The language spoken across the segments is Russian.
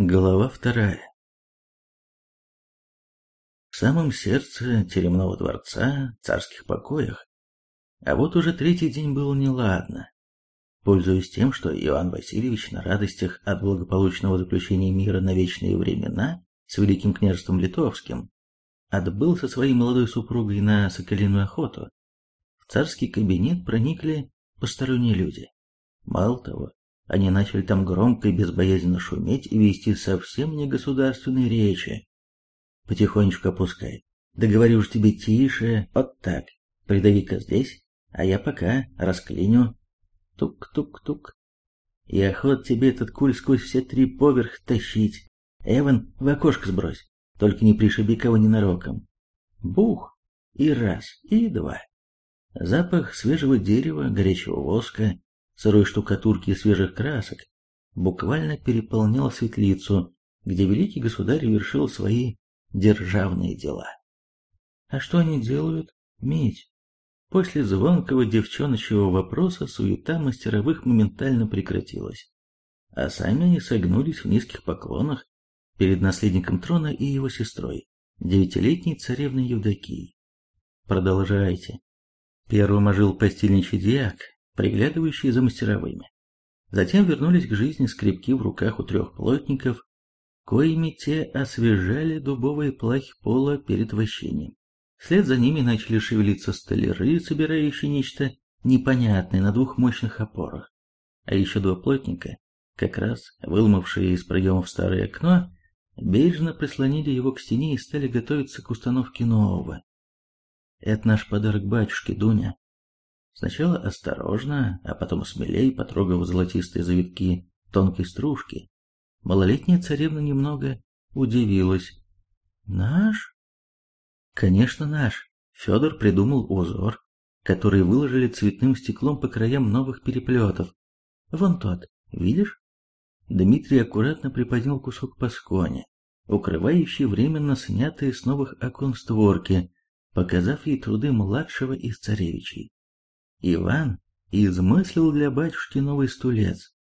Глава вторая. В самом сердце теремного дворца, царских покоях. А вот уже третий день было неладно. Пользуясь тем, что Иоанн Васильевич на радостях от благополучного заключения мира на вечные времена с Великим княжеством Литовским отбыл со своей молодой супругой на соколиную охоту, в царский кабинет проникли посторонние люди. Мало того, они начали там громко и безбоязненно шуметь и вести совсем не государственные речи. Потихонечку опускай. Да говорю уж тебе тише, вот так. Придави-ка здесь, а я пока расклиню. Тук-тук-тук. И охот тебе этот куль сквозь все три поверх тащить. Эван, в окошко сбрось, только не пришиби кого ненароком. Бух! И раз, и два. Запах свежего дерева, горячего воска, сырой штукатурки и свежих красок буквально переполнял светлицу, где великий государь вершил свои державные дела. А что они делают? Медь. После звонкого девчоночьего вопроса суета мастеровых моментально прекратилась, а сами они согнулись в низких поклонах перед наследником трона и его сестрой, девятилетней царевной Евдокией. Продолжайте. Первым ожил постельничий диак, приглядывающие за мастеровыми. Затем вернулись к жизни скрипки в руках у трех плотников, коими те освежали дубовые плахи пола перед вощением. Вслед за ними начали шевелиться столяры, собирающие нечто непонятное на двух мощных опорах. А еще два плотника, как раз выломавшие из проемов старое окно, бережно прислонили его к стене и стали готовиться к установке нового. «Это наш подарок батюшке, Дуня», Сначала осторожно, а потом смелее потрогав золотистые завитки тонкой стружки, малолетняя царевна немного удивилась. «Наш?» «Конечно, наш!» Федор придумал узор, который выложили цветным стеклом по краям новых переплетов. «Вон тот, видишь?» Дмитрий аккуратно приподнял кусок паскони, укрывающий временно снятые с новых окон створки, показав ей труды младшего из царевичей. Иван измыслил для батюшки новый стулец.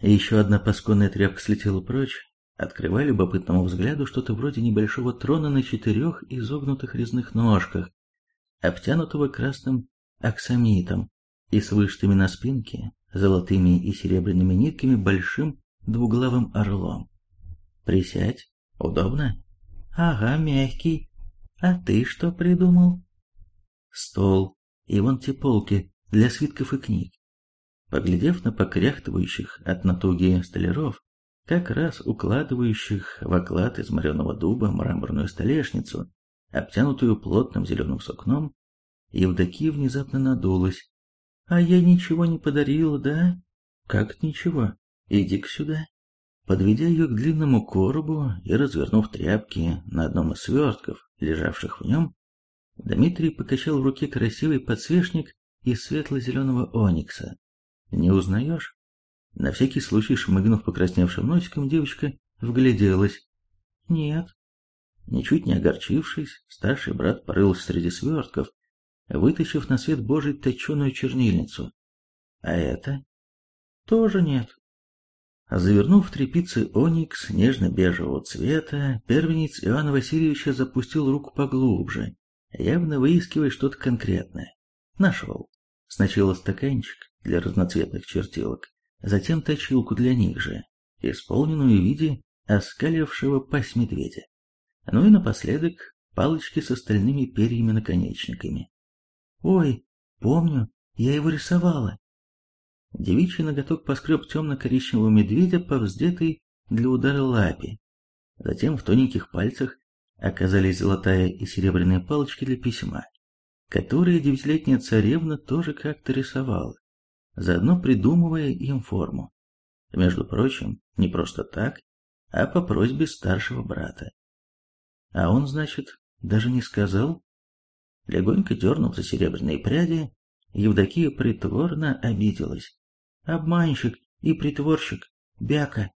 Еще одна пасконная тряпка слетела прочь, открывая любопытному взгляду что-то вроде небольшого трона на четырех изогнутых резных ножках, обтянутого красным аксамитом и с вышитыми на спинке золотыми и серебряными нитками большим двуглавым орлом. Присядь, удобно? Ага, мягкий. А ты что придумал? Стол и вон те полки для свитков и книг. Поглядев на покряхтывающих от натуги столяров, как раз укладывающих в оклад из мореного дуба мраморную столешницу, обтянутую плотным зеленым сукном, Евдокия внезапно надулась. «А я ничего не подарила, да?» «Как ничего? Иди-ка сюда». Подведя ее к длинному коробу и развернув тряпки на одном из свертков, лежавших в нем, Дмитрий покачал в руке красивый подсвечник из светло-зеленого оникса. «Не узнаешь?» На всякий случай, шмыгнув покрасневшим носиком, девочка вгляделась. «Нет». Ничуть не огорчившись, старший брат порылся среди свертков, вытащив на свет Божий точеную чернильницу. «А это?» «Тоже нет». Завернув в тряпицы оникс нежно-бежевого цвета, первенец Иоанна Васильевича запустил руку поглубже явно выискивая что-то конкретное. Нашел. Сначала стаканчик для разноцветных чертилок, затем точилку для них же, исполненную в виде оскалившего пасть медведя. Ну и напоследок палочки с остальными перьями-наконечниками. «Ой, помню, я его рисовала». Девичий ноготок поскреб темно-коричневого медведя по вздетой для удара лапе. Затем в тоненьких пальцах оказались золотая и серебряные палочки для письма, которые девятилетняя царевна тоже как-то рисовала, заодно придумывая им форму. Между прочим, не просто так, а по просьбе старшего брата. А он, значит, даже не сказал? Легонько дернув за серебряные пряди, Евдокия притворно обиделась. Обманщик и притворщик, бяка.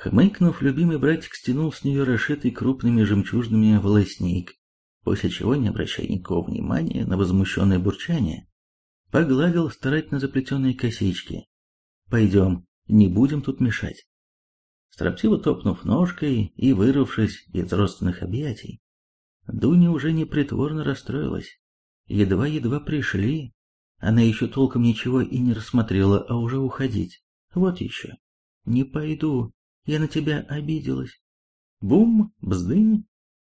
Хмыкнув, любимый братик стянул с нее расшитый крупными жемчужными волосник, после чего, не обращая никакого внимания на возмущенное бурчание, погладил старательно заплетенные косички. «Пойдем, не будем тут мешать». Строптиво топнув ножкой и вырвавшись из родственных объятий, Дуня уже непритворно расстроилась. Едва-едва пришли, она еще толком ничего и не рассмотрела, а уже уходить. Вот еще. Не пойду, я на тебя обиделась. Бум, бздынь.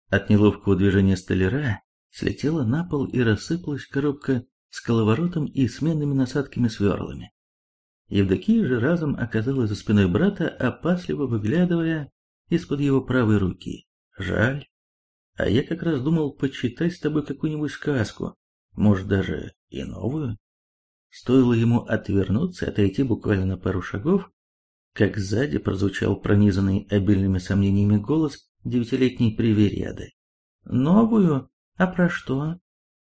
От неловкого движения столяра слетела на пол и рассыпалась коробка с коловоротом и сменными насадками-сверлами. Евдокия же разом оказалась за спиной брата, опасливо выглядывая из-под его правой руки. Жаль. А я как раз думал почитать с тобой какую-нибудь сказку, может даже и новую. Стоило ему отвернуться отойти буквально на пару шагов, как сзади прозвучал пронизанный обильными сомнениями голос девятилетней привереды. «Новую? А про что?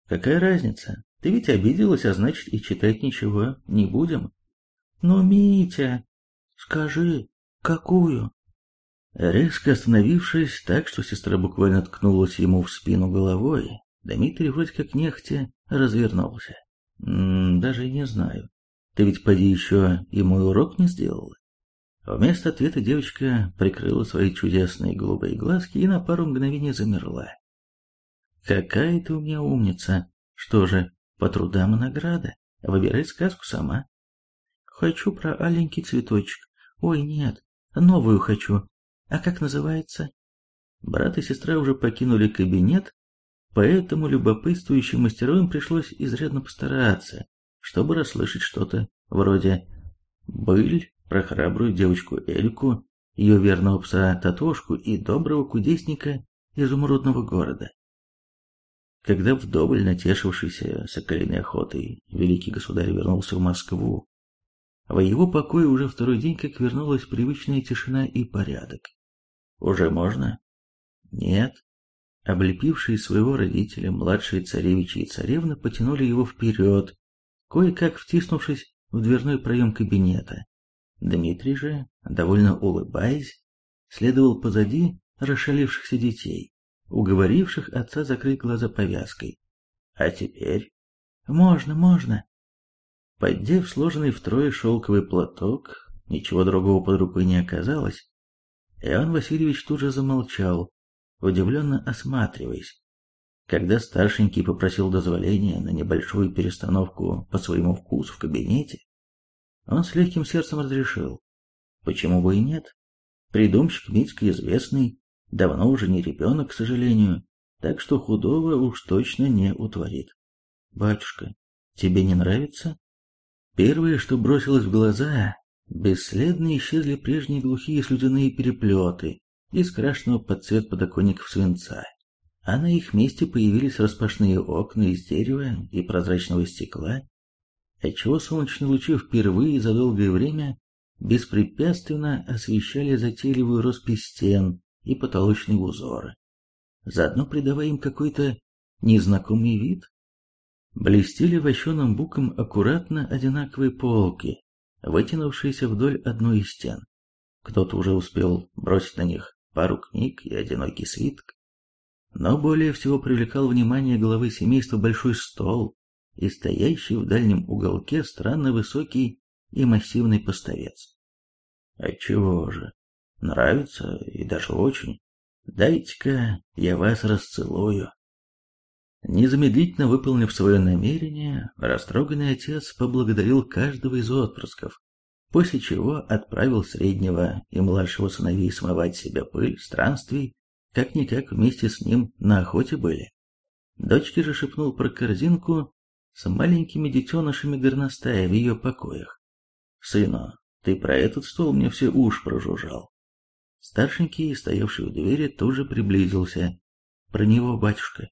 Какая разница? Ты ведь обиделась, а значит и читать ничего не будем». «Ну, Митя, скажи, какую?» Резко остановившись так, что сестра буквально ткнулась ему в спину головой, Дмитрий вроде как нехотя развернулся. «Даже не знаю. Ты ведь поди еще и мой урок не сделала?» Вместо ответа девочка прикрыла свои чудесные голубые глазки и на пару мгновений замерла. «Какая ты у меня умница! Что же, по трудам награда? Выбирай сказку сама». «Хочу про аленький цветочек. Ой, нет, новую хочу. А как называется?» Брат и сестра уже покинули кабинет, Поэтому любопытствующим мастеровым пришлось изрядно постараться, чтобы расслышать что-то вроде «Быль» про храбрую девочку Эльку, ее верного пса Татошку и доброго кудесника изумрудного города. Когда вдоволь натешившийся соколиной охотой великий государь вернулся в Москву, в его покое уже второй день как вернулась привычная тишина и порядок. Уже можно? Нет, Облепившие своего родителя младшие царевичи и царевны потянули его вперед, кое-как втиснувшись в дверной проем кабинета. Дмитрий же, довольно улыбаясь, следовал позади расшалившихся детей, уговоривших отца закрыть глаза повязкой. А теперь... Можно, можно. Поддев сложенный втрое шелковый платок, ничего другого под рукой не оказалось, Иоанн Васильевич тут же замолчал, удивленно осматриваясь. Когда старшенький попросил дозволения на небольшую перестановку по своему вкусу в кабинете, он с легким сердцем разрешил. Почему бы и нет? Придумщик Митька известный, давно уже не ребенок, к сожалению, так что худого уж точно не утворит. Батюшка, тебе не нравится? Первое, что бросилось в глаза, бесследно исчезли прежние глухие слюдяные переплеты, из крашенного под цвет подоконников свинца, а на их месте появились распашные окна из дерева и прозрачного стекла, отчего солнечные лучи впервые за долгое время беспрепятственно освещали затейливую роспись стен и потолочные узоры, заодно придавая им какой-то незнакомый вид. Блестели вощеным буком аккуратно одинаковые полки, вытянувшиеся вдоль одной из стен. Кто-то уже успел бросить на них пару книг и одинокий свиток. Но более всего привлекал внимание главы семейства большой стол и стоящий в дальнем уголке странно высокий и массивный поставец. Отчего же? Нравится и даже очень. Дайте-ка я вас расцелую. Незамедлительно выполнив свое намерение, растроганный отец поблагодарил каждого из отпрысков, после чего отправил среднего и младшего сыновей смывать себе пыль странствий, как-никак вместе с ним на охоте были. Дочке же шепнул про корзинку с маленькими детенышами горностая в ее покоях. «Сыну, ты про этот стол мне все уж прожужжал». Старшенький, стоявший у двери, тоже приблизился. Про него батюшка.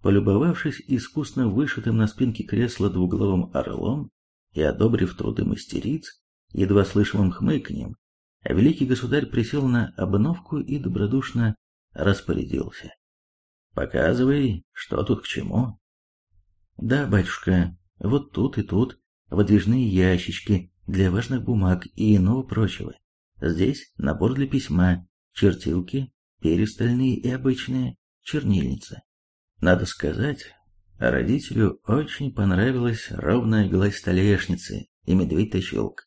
Полюбовавшись искусно вышитым на спинке кресла двуглавым орлом и одобрив труды мастериц, едва слышимым хмыканьем, великий государь присел на обновку и добродушно распорядился. «Показывай, что тут к чему». «Да, батюшка, вот тут и тут выдвижные ящички для важных бумаг и иного прочего. Здесь набор для письма, чертилки, перестальные и обычные, чернильница. Надо сказать, родителю очень понравилась ровная гладь столешницы и медведь-точелка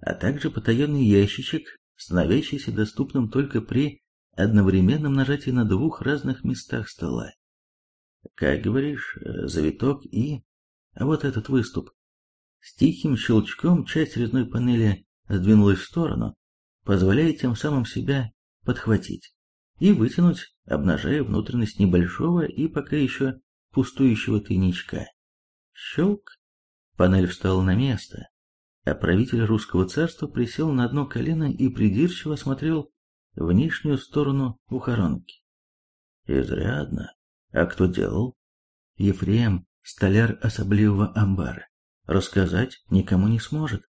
а также потаенный ящичек становящийся доступным только при одновременном нажатии на двух разных местах стола. Как говоришь, э, завиток и... А вот этот выступ. С тихим щелчком часть резной панели сдвинулась в сторону, позволяя тем самым себя подхватить и вытянуть, обнажая внутренность небольшого и пока еще пустующего тайничка. Щелк. Панель встала на место, а правитель русского царства присел на одно колено и придирчиво смотрел внешнюю сторону ухоронки. Изрядно. А кто делал? Ефрем, столяр особливого амбара. Рассказать никому не сможет.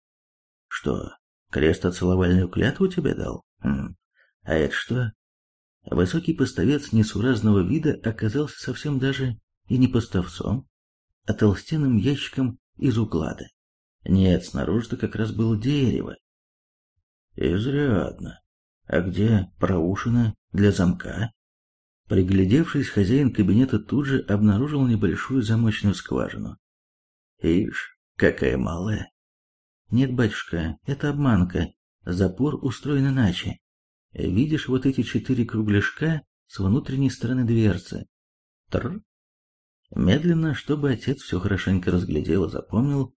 Что, крест целовальную клятву тебе дал? Хм. А это что? Высокий поставец несуразного вида оказался совсем даже и не поставцом, а толстенным ящиком из уклада. Нет, снаружи-то как раз было дерево. Изрядно. А где проушина для замка? Приглядевшись, хозяин кабинета тут же обнаружил небольшую замочную скважину. Ишь, какая малая. Нет, батюшка, это обманка. Запор устроен иначе. Видишь вот эти четыре кругляшка с внутренней стороны дверцы? Тр. Медленно, чтобы отец все хорошенько разглядел и запомнил,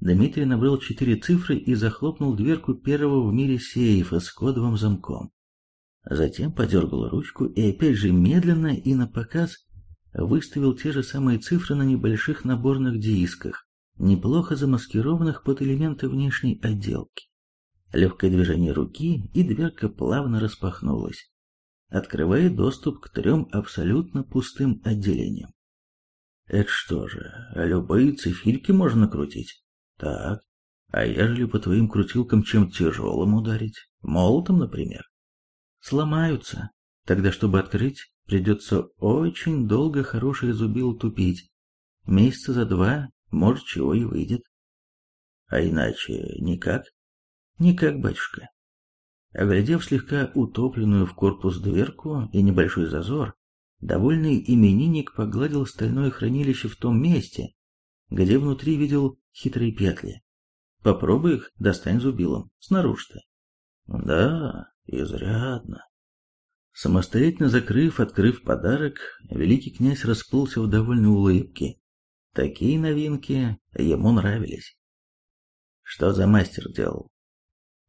Дмитрий набрал четыре цифры и захлопнул дверку первого в мире сейфа с кодовым замком. Затем подергал ручку и опять же медленно и на показ выставил те же самые цифры на небольших наборных дисках, неплохо замаскированных под элементы внешней отделки. Легкое движение руки, и дверка плавно распахнулась, открывая доступ к трем абсолютно пустым отделениям. Это что же, любые циферки можно крутить? Так, а ежели по твоим крутилкам чем тяжелым ударить? Молотом, например? Сломаются. Тогда, чтобы открыть, придется очень долго хорошее зубило тупить. Месяца за два, может, чего и выйдет. А иначе никак? Никак, батюшка. Оглядев слегка утопленную в корпус дверку и небольшой зазор, довольный именинник погладил стальное хранилище в том месте, где внутри видел хитрые петли. Попробуй их достань зубилом, снаружи-то. Да, изрядно. Самостоятельно закрыв, открыв подарок, великий князь расплылся в довольной улыбке. Такие новинки ему нравились. Что за мастер делал?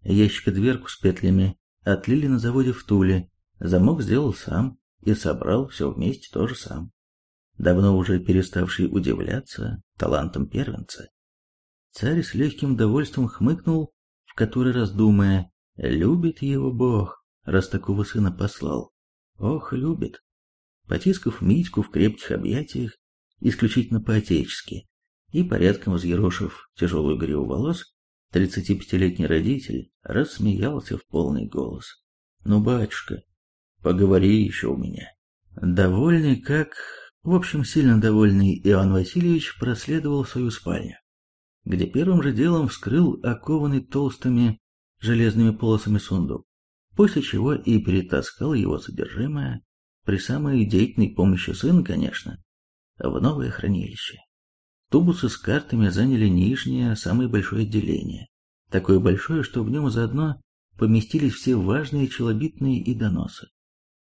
Ящика дверку с петлями отлили на заводе в Туле, замок сделал сам и собрал все вместе тоже сам давно уже переставший удивляться талантом первенца. Царь с легким довольством хмыкнул, в который раз думая, любит его Бог, раз такого сына послал. Ох, любит. Потискав Митьку в крепких объятиях, исключительно по-отечески, и порядком взъерошив тяжелую гриву волос, тридцатипятилетний родитель рассмеялся в полный голос. «Ну, батюшка, поговори еще у меня». Довольный как в общем, сильно довольный Иоанн Васильевич проследовал свою спальню, где первым же делом вскрыл окованный толстыми железными полосами сундук, после чего и перетаскал его содержимое, при самой деятельной помощи сына, конечно, в новое хранилище. Тубусы с картами заняли нижнее, самое большое отделение, такое большое, что в нем заодно поместились все важные челобитные и доносы.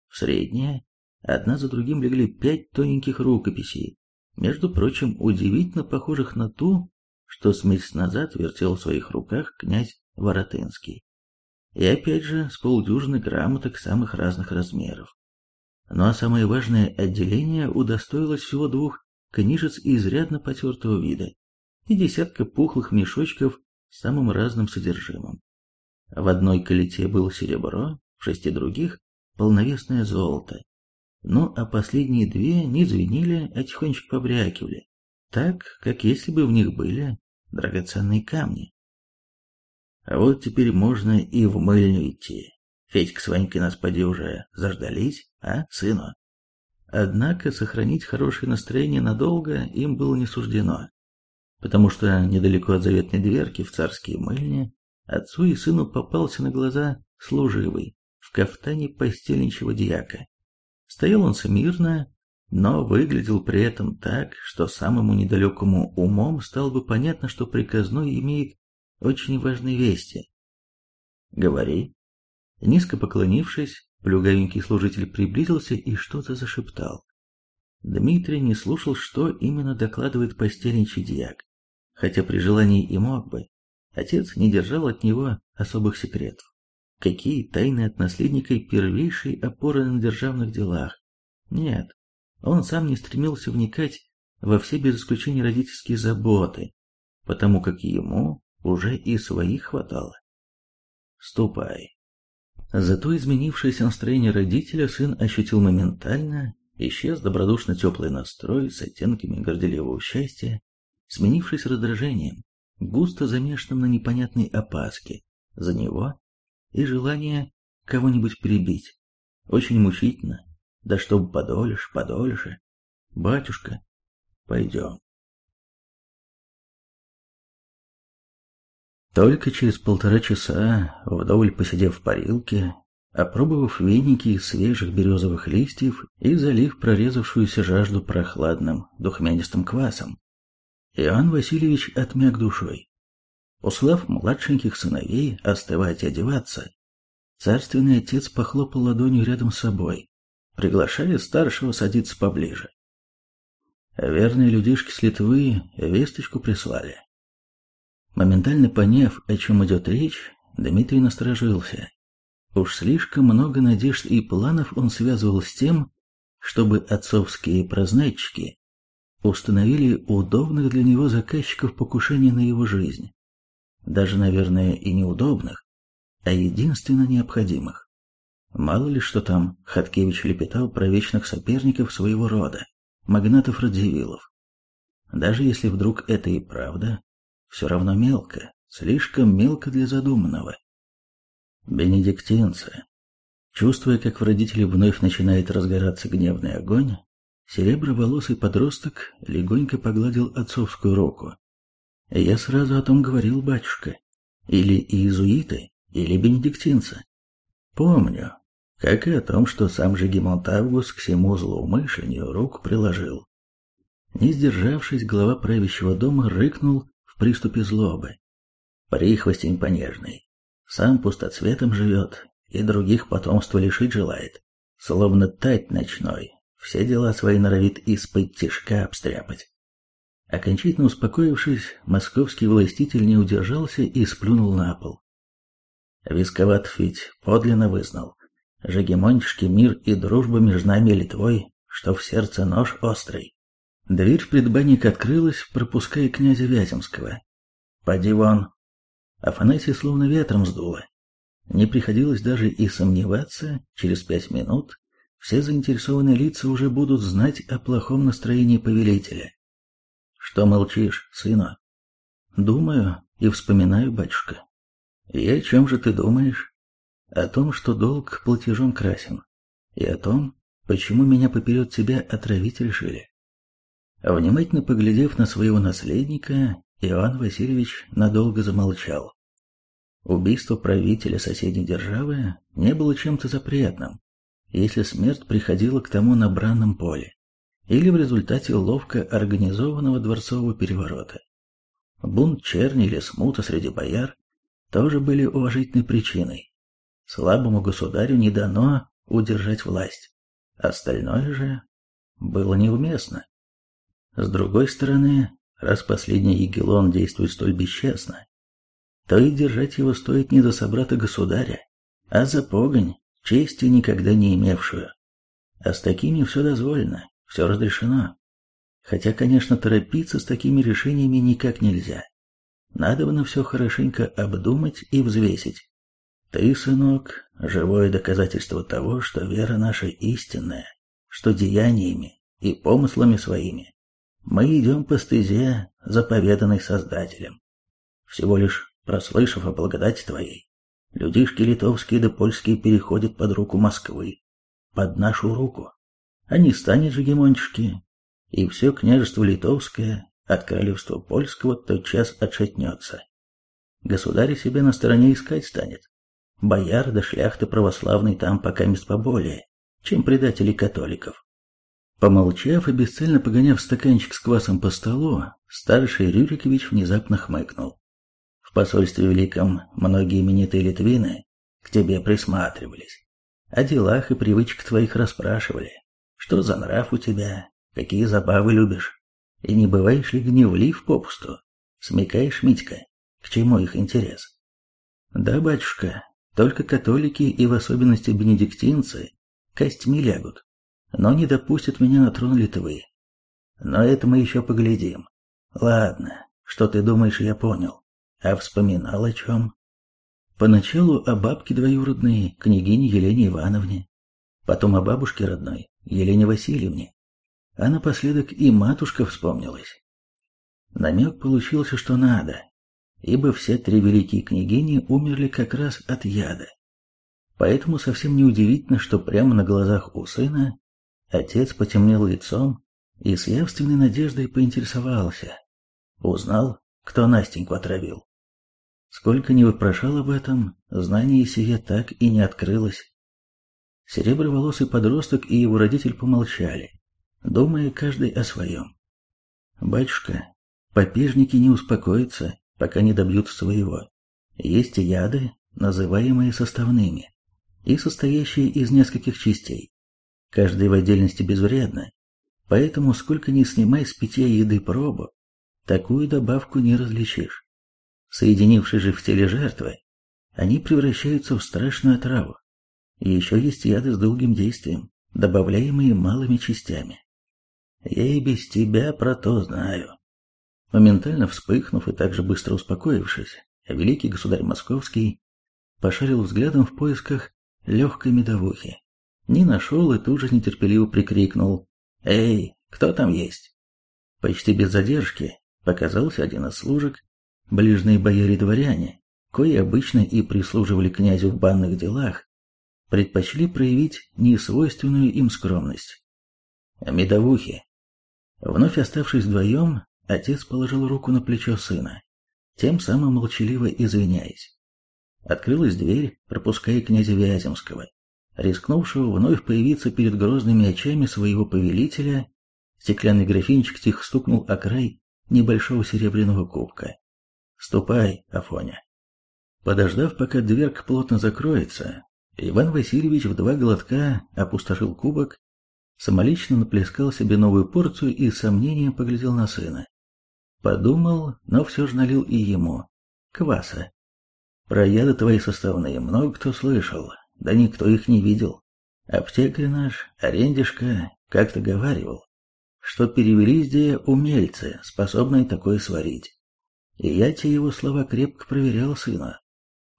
В среднее Одна за другим легли пять тоненьких рукописей, между прочим, удивительно похожих на ту, что с месяц назад вертел в своих руках князь Воротынский. И опять же с полдюжины грамоток самых разных размеров. Ну а самое важное отделение удостоилось всего двух книжец изрядно потертого вида и десятка пухлых мешочков с самым разным содержимым. В одной колите было серебро, в шести других – полновесное золото, ну а последние две не звенели, а тихонечко побрякивали, так, как если бы в них были драгоценные камни. А вот теперь можно и в мыльню идти. Федька с Ванькой нас поди уже заждались, а, сыну? Однако сохранить хорошее настроение надолго им было не суждено, потому что недалеко от заветной дверки в царские мыльни отцу и сыну попался на глаза служивый в кафтане постельничего дьяка. Стоял он смирно, но выглядел при этом так, что самому недалекому умом стало бы понятно, что приказной имеет очень важные вести. «Говори», Низко поклонившись, плюгавенький служитель приблизился и что-то зашептал. Дмитрий не слушал, что именно докладывает постельничий дьяк, хотя при желании и мог бы. Отец не держал от него особых секретов. Какие тайны от наследника и первейшей опоры на державных делах? Нет, он сам не стремился вникать во все без исключения родительские заботы, потому как ему уже и своих хватало. Ступай. Зато изменившееся настроение родителя сын ощутил моментально, исчез добродушно теплый настрой с оттенками горделивого счастья, сменившись раздражением, густо замешанным на непонятной опаске за него и желание кого-нибудь перебить. Очень мучительно, да чтоб подольше, подольше. Батюшка, пойдем. Только через полтора часа, вдоволь посидев в парилке, опробовав веники из свежих березовых листьев и залив прорезавшуюся жажду прохладным, духмянистым квасом, Иоанн Васильевич отмяк душой. Услав младшеньких сыновей остывать и одеваться, царственный отец похлопал ладонью рядом с собой, приглашая старшего садиться поближе. Верные людишки с Литвы весточку прислали. Моментально поняв, о чем идет речь, Дмитрий насторожился. Уж слишком много надежд и планов он связывал с тем, чтобы отцовские прознатчики установили удобных для него заказчиков покушений на его жизнь. Даже, наверное, и неудобных, а единственно необходимых. Мало ли что там Хаткевич лепетал про вечных соперников своего рода, магнатов-радзивиллов. Даже если вдруг это и правда, все равно мелко, слишком мелко для задуманного. Бенедиктинцы. Чувствуя, как в родителе вновь начинает разгораться гневный огонь, сереброволосый подросток легонько погладил отцовскую руку. «Я сразу о том говорил, батюшка. Или иезуиты, или бенедиктинцы. Помню, как и о том, что сам же Гемонт Август к всему злоумышлению руку приложил. Не сдержавшись, глава правящего дома рыкнул приступе злобы. Прихвостень понежный. Сам пустоцветом живет и других потомства лишить желает. Словно тать ночной, все дела свои норовит из-под тишка обстряпать. Окончательно успокоившись, московский властитель не удержался и сплюнул на пол. Висковат ведь подлинно вызнал. Жегемонтишки мир и дружба между нами и Литвой, что в сердце нож острый. Дверь в предбанник открылась, пропуская князя Вяземского. «Поди вон!» Афанасий словно ветром сдуло. Не приходилось даже и сомневаться, через пять минут все заинтересованные лица уже будут знать о плохом настроении повелителя. «Что молчишь, сына?» «Думаю и вспоминаю, батюшка». «И о чем же ты думаешь?» «О том, что долг платежом красен, и о том, почему меня поперед тебя отравить решили». Внимательно поглядев на своего наследника, Иоанн Васильевич надолго замолчал. Убийство правителя соседней державы не было чем-то запретным, если смерть приходила к тому на бранном поле или в результате ловко организованного дворцового переворота. Бунт черни или смута среди бояр тоже были уважительной причиной. Слабому государю не дано удержать власть, остальное же было неуместно. С другой стороны, раз последний Егелон действует столь бесчестно, то и держать его стоит не за собрата-государя, а за погонь, чести никогда не имевшую. А с такими все дозволено, все разрешено. Хотя, конечно, торопиться с такими решениями никак нельзя. Надо бы на все хорошенько обдумать и взвесить. Ты, сынок, живое доказательство того, что вера наша истинная, что деяниями и помыслами своими мы идем по стезе, заповеданной Создателем. Всего лишь прослышав о благодати Твоей, людишки литовские да польские переходят под руку Москвы, под нашу руку. А не станет же гемончики, и все княжество литовское от королевства польского тотчас отшатнется. Государь себе на стороне искать станет. Бояр да шляхты православной там пока мест поболее, чем предатели католиков. Помолчав и бесцельно погоняв стаканчик с квасом по столу, старший Рюрикович внезапно хмыкнул. В посольстве Великом многие именитые литвины к тебе присматривались. О делах и привычках твоих расспрашивали. Что за нрав у тебя, какие забавы любишь? И не бываешь ли гневлив попусту? Смекаешь, Митька, к чему их интерес? Да, батюшка, только католики и в особенности бенедиктинцы костьми лягут, но не допустят меня на трон Литвы. Но это мы еще поглядим. Ладно, что ты думаешь, я понял. А вспоминал о чем? Поначалу о бабке двоюродной, княгине Елене Ивановне, потом о бабушке родной, Елене Васильевне, а напоследок и матушка вспомнилась. Намек получился, что надо, ибо все три великие княгини умерли как раз от яда. Поэтому совсем неудивительно, что прямо на глазах у сына отец потемнел лицом и с явственной надеждой поинтересовался. Узнал, кто Настеньку отравил. Сколько не вопрошал об этом, знание сие так и не открылось. Сереброволосый подросток и его родитель помолчали, думая каждый о своем. «Батюшка, попежники не успокоятся, пока не добьются своего. Есть яды, называемые составными, и состоящие из нескольких частей. Каждая в отдельности безвредна, поэтому сколько ни снимай с питья еды пробу, такую добавку не различишь. Соединившись же в теле жертвы, они превращаются в страшную отраву. еще есть яды с долгим действием, добавляемые малыми частями. Я и без тебя про то знаю. Моментально вспыхнув и также быстро успокоившись, великий государь Московский пошарил взглядом в поисках легкой медовухи. Не нашел и тут же нетерпеливо прикрикнул «Эй, кто там есть?» Почти без задержки показался один из служек Ближние бояре-дворяне, кои обычно и прислуживали князю в банных делах, предпочли проявить несвойственную им скромность. Медовухи. Вновь оставшись вдвоем, отец положил руку на плечо сына, тем самым молчаливо извиняясь. Открылась дверь, пропуская князя Вяземского, рискнувшего вновь появиться перед грозными очами своего повелителя, стеклянный графинчик тихо стукнул о край небольшого серебряного кубка. Ступай, Афоня. Подождав, пока дверка плотно закроется, Иван Васильевич в два глотка опустошил кубок, самолично наплескал себе новую порцию и с сомнением поглядел на сына. Подумал, но все же налил и ему. Кваса. Про яды твои составные много кто слышал, да никто их не видел. Аптекарь наш, арендишка, как-то говаривал, что перевели здесь умельцы, способные такое сварить. И я те его слова крепко проверял, сына.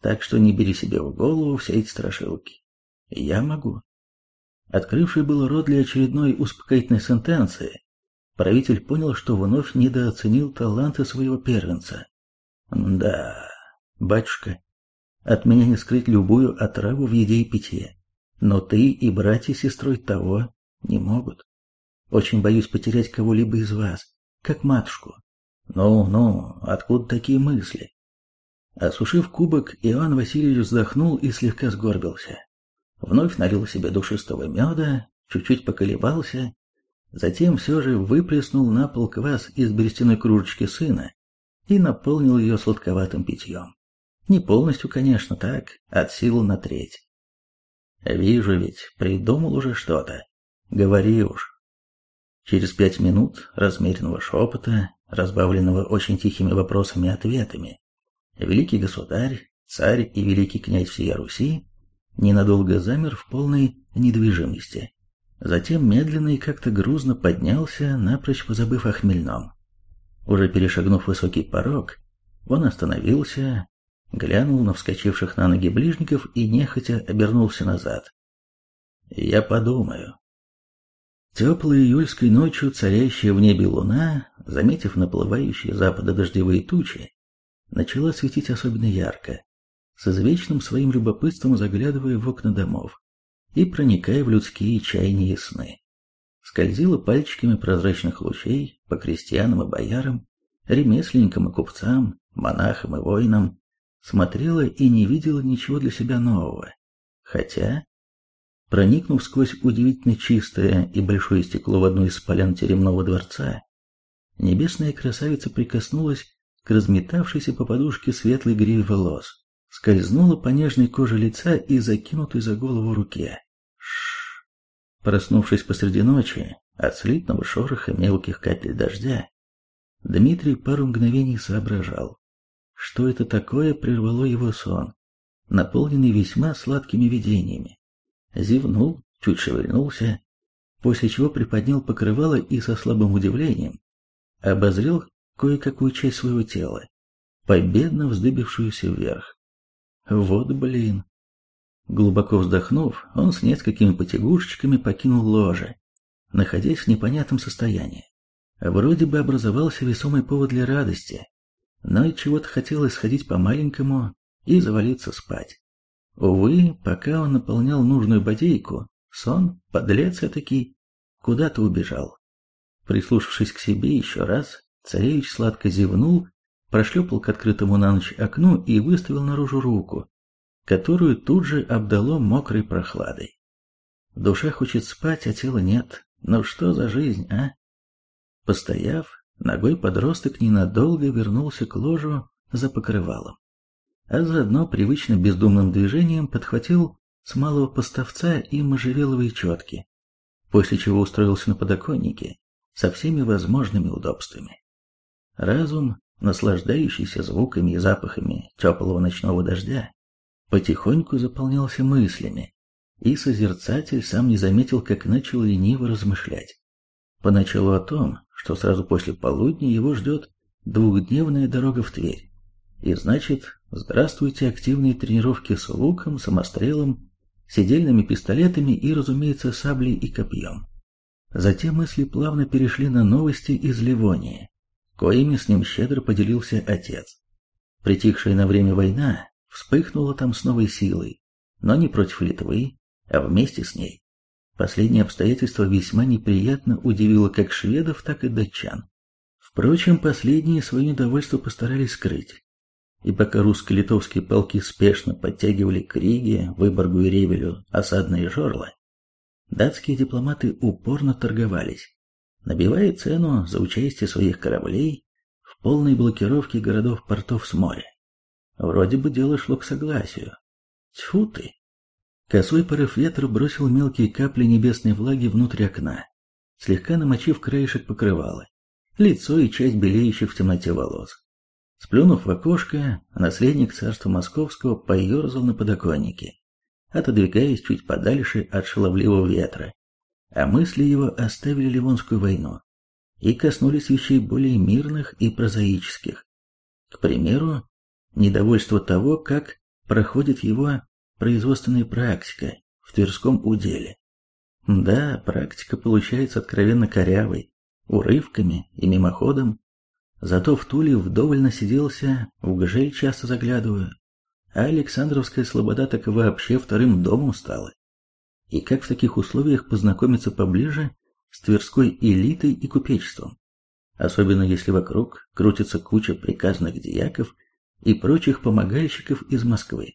Так что не бери себе в голову все эти страшилки. Я могу. Открывший был рот для очередной успокоительной сентенции, правитель понял, что вновь недооценил таланты своего первенца. Да, батюшка, от меня не скрыть любую отраву в еде и питье, но ты и братья с сестрой того не могут. Очень боюсь потерять кого-либо из вас, как матушку. Ну-ну, откуда такие мысли? Осушив кубок, Иоанн Васильевич вздохнул и слегка сгорбился. Вновь налил себе душистого меда, чуть-чуть поколебался, затем все же выплеснул на пол квас из берестяной кружечки сына и наполнил ее сладковатым питьем. Не полностью, конечно, так, от сил на треть. Вижу ведь, придумал уже что-то. Говори уж. Через пять минут размеренного шепота разбавленного очень тихими вопросами и ответами, великий государь, царь и великий князь всей Руси ненадолго замер в полной недвижимости. Затем медленно и как-то грузно поднялся, напрочь позабыв о хмельном. Уже перешагнув высокий порог, он остановился, глянул на вскочивших на ноги ближников и нехотя обернулся назад. «Я подумаю», Теплой июльской ночью царящая в небе луна, заметив наплывающие запада дождевые тучи, начала светить особенно ярко, с извечным своим любопытством заглядывая в окна домов и проникая в людские и сны. Скользила пальчиками прозрачных лучей по крестьянам и боярам, ремесленникам и купцам, монахам и воинам, смотрела и не видела ничего для себя нового, хотя Проникнув сквозь удивительно чистое и большое стекло в одну из полян теремного дворца, небесная красавица прикоснулась к разметавшейся по подушке светлой гриве волос, скользнула по нежной коже лица и закинутой за голову руке. Шш. Проснувшись посреди ночи от слитного шороха мелких капель дождя, Дмитрий пару мгновений соображал, что это такое прервало его сон, наполненный весьма сладкими видениями. Зевнул, чуть шевельнулся, после чего приподнял покрывало и со слабым удивлением обозрел кое-какую часть своего тела, победно вздыбившуюся вверх. Вот блин. Глубоко вздохнув, он с несколькими потягушечками покинул ложе, находясь в непонятном состоянии. Вроде бы образовался весомый повод для радости, но от чего-то хотелось сходить по-маленькому и завалиться спать. Увы, пока он наполнял нужную бодейку, сон, подлец этакий, куда-то убежал. Прислушавшись к себе еще раз, царевич сладко зевнул прошлепал к открытому на ночь окну и выставил наружу руку, которую тут же обдало мокрой прохладой. Душа хочет спать, а тела нет. Ну что за жизнь, а? Постояв, ногой подросток ненадолго вернулся к ложу за покрывалом, а заодно привычно бездумным движением подхватил с малого поставца и можжевеловые четки, после чего устроился на подоконнике со всеми возможными удобствами. Разум наслаждающийся звуками и запахами теплого ночного дождя, потихоньку заполнялся мыслями, и созерцатель сам не заметил, как начал лениво размышлять. Поначалу о том, что сразу после полудня его ждет двухдневная дорога в Тверь. И значит, здравствуйте активные тренировки с луком, самострелом, сидельными пистолетами и, разумеется, саблей и копьем. Затем мысли плавно перешли на новости из Ливонии, коими с ним щедро поделился отец. Притихшая на время война вспыхнула там с новой силой, но не против Литвы, а вместе с ней. Последнее обстоятельство весьма неприятно удивило как шведов, так и датчан. Впрочем, последние свое недовольство постарались скрыть. И пока русско-литовские полки спешно подтягивали к Риге, Выборгу и Ревелю осадные жерла, датские дипломаты упорно торговались, набивая цену за участие своих кораблей в полной блокировке городов-портов с моря. Вроде бы дело шло к согласию. Тьфу ты! Косой порыв ветра бросил мелкие капли небесной влаги внутрь окна, слегка намочив краешек покрывала, лицо и часть белеющих в темноте волос. Сплюнув в окошко, наследник царства московского поерзал на подоконнике, отодвигаясь чуть подальше от шаловливого ветра, а мысли его оставили Ливонскую войну и коснулись вещей более мирных и прозаических. К примеру, недовольство того, как проходит его производственная практика в Тверском уделе. Да, практика получается откровенно корявой, урывками и мимоходом, зато в Туле вдоволь насиделся, в Гжель часто заглядываю, а Александровская слобода так вообще вторым домом стала и как в таких условиях познакомиться поближе с тверской элитой и купечеством, особенно если вокруг крутится куча приказных диаков и прочих помогальщиков из Москвы.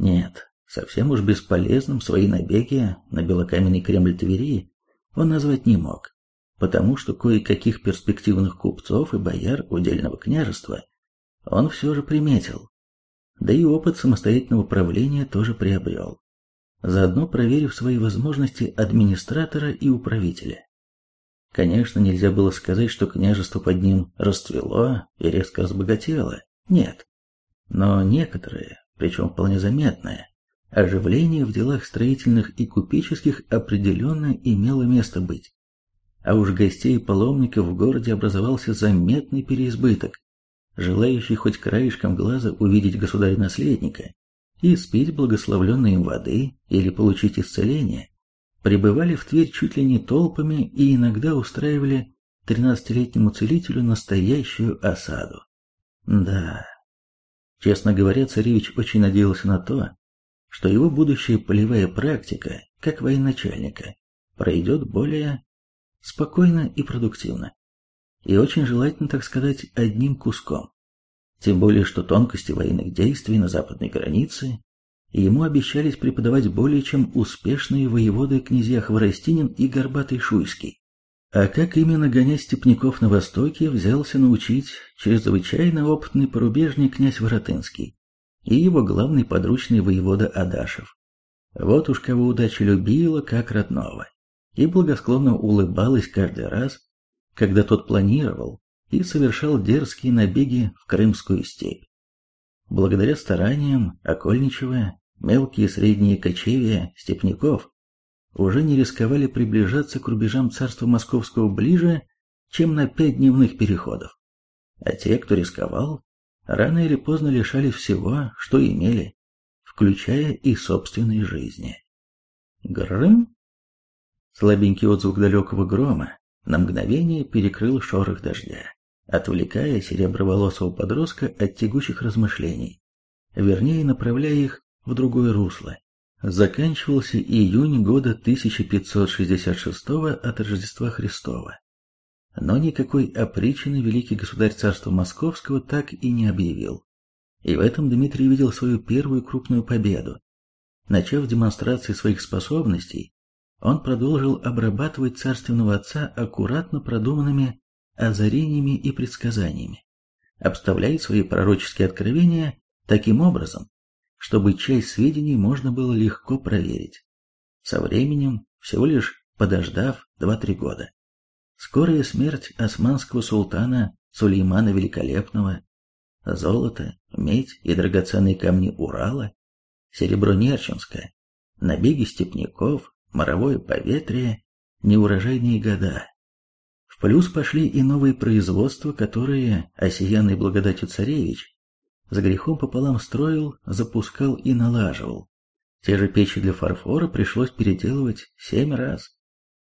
Нет, совсем уж бесполезным свои набеги на белокаменный Кремль Твери он назвать не мог, потому что кое-каких перспективных купцов и бояр удельного княжества он все же приметил, да и опыт самостоятельного правления тоже приобрел заодно проверив свои возможности администратора и управителя. Конечно, нельзя было сказать, что княжество под ним расцвело и резко разбогатело. Нет. Но некоторое, причем вполне заметное, оживление в делах строительных и купеческих определенно имело место быть. А уж гостей и паломников в городе образовался заметный переизбыток. Желающий хоть краешком глаза увидеть государя-наследника и спить благословленной им воды или получить исцеление, пребывали в Тверь чуть ли не толпами и иногда устраивали тринадцатилетнему целителю настоящую осаду. Да, честно говоря, царевич очень надеялся на то, что его будущая полевая практика, как военачальника, пройдет более спокойно и продуктивно. И очень желательно, так сказать, одним куском. Тем более, что тонкости военных действий на западной границе ему обещались преподавать более чем успешные воеводы князья Хворостинин и Горбатый Шуйский. А как именно гонять степняков на востоке взялся научить чрезвычайно опытный порубежник князь Воротынский. и его главный подручный воевода Адашев. Вот уж кого удача любила, как родного, и благосклонно улыбалась каждый раз, когда тот планировал и совершал дерзкие набеги в Крымскую степь. Благодаря стараниям Окольничева мелкие и средние кочевья степняков уже не рисковали приближаться к рубежам царства московского ближе, чем на пять дневных переходов. А те, кто рисковал, рано или поздно лишались всего, что имели, включая и собственной жизни. Грым? Слабенький отзвук далекого грома на мгновение перекрыл шорох дождя, отвлекая сереброволосого подростка от тягучих размышлений, вернее направляя их в другое русло. Заканчивался июнь года 1566 от Рождества Христова. Но никакой опричины великий государь царства Московского так и не объявил. И в этом Дмитрий видел свою первую крупную победу. Начав демонстрации своих способностей, он продолжил обрабатывать царственного отца аккуратно продуманными озарениями и предсказаниями, обставляя свои пророческие откровения таким образом, чтобы часть сведений можно было легко проверить. Со временем, всего лишь подождав 2-3 года, скорая смерть османского султана Сулеймана Великолепного, золото, медь и драгоценные камни Урала, серебро Нерчинское, набеги степняков, моровое поветрие, неурожайные года. В плюс пошли и новые производства, которые осиянный благодатью царевич за грехом пополам строил, запускал и налаживал. Те же печи для фарфора пришлось переделывать семь раз.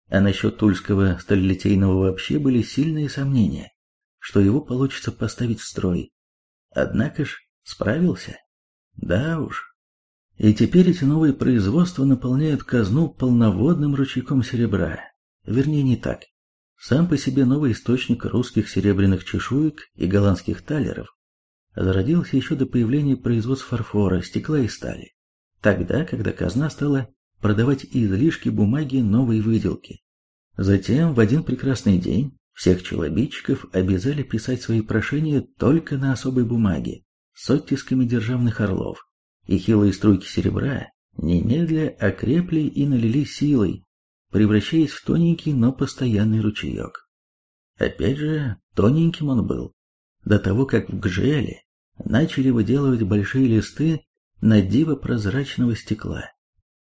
А насчет тульского сталелитейного вообще были сильные сомнения, что его получится поставить в строй. Однако ж справился. Да уж. И теперь эти новые производства наполняют казну полноводным ручейком серебра. Вернее, не так. Сам по себе новый источник русских серебряных чешуек и голландских талеров зародился еще до появления производств фарфора, стекла и стали. Тогда, когда казна стала продавать излишки бумаги новой выделки. Затем, в один прекрасный день, всех челобитчиков обязали писать свои прошения только на особой бумаге, с оттисками державных орлов, и хилые струйки серебра немедля окрепли и налили силой, превращаясь в тоненький, но постоянный ручеек. Опять же, тоненьким он был, до того, как в Гжеле начали выделывать большие листы на диво прозрачного стекла.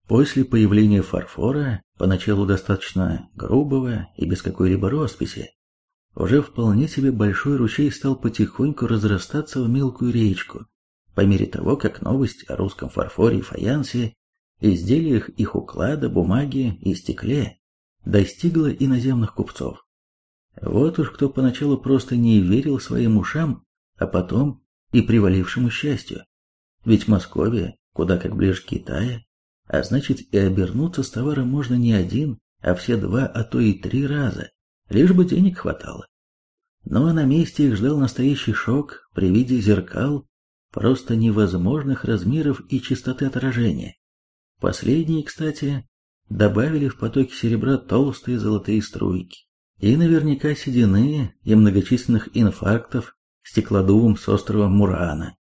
После появления фарфора, поначалу достаточно грубого и без какой-либо росписи, уже вполне себе большой ручей стал потихоньку разрастаться в мелкую речку, по мере того, как новость о русском фарфоре и фаянсе, изделиях их уклада, бумаге и стекле достигла иноземных купцов. Вот уж кто поначалу просто не верил своим ушам, а потом и привалившему счастью. Ведь Московия куда как ближе к Китаю, а значит и обернуться с товаром можно не один, а все два, а то и три раза, лишь бы денег хватало. Ну, а на месте их ждал настоящий шок при виде зеркал просто невозможных размеров и чистоты отражения. Последние, кстати, добавили в потоки серебра толстые золотые струйки. И наверняка седины и многочисленных инфарктов стеклодувом с острова Мурана,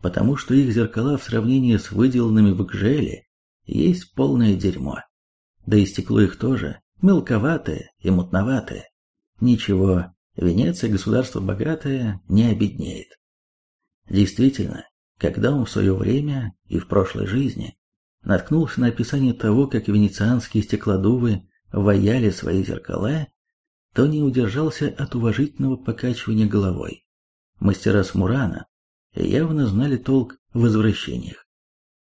потому что их зеркала в сравнении с выделанными в Гжеле есть полное дерьмо. Да и стекло их тоже мелковатое и мутноватое. Ничего, Венеция государство богатое не обеднеет. Действительно, когда он в свое время и в прошлой жизни наткнулся на описание того, как венецианские стеклодувы ваяли свои зеркала, то не удержался от уважительного покачивания головой. Мастера с Мурана явно знали толк в возвращениях.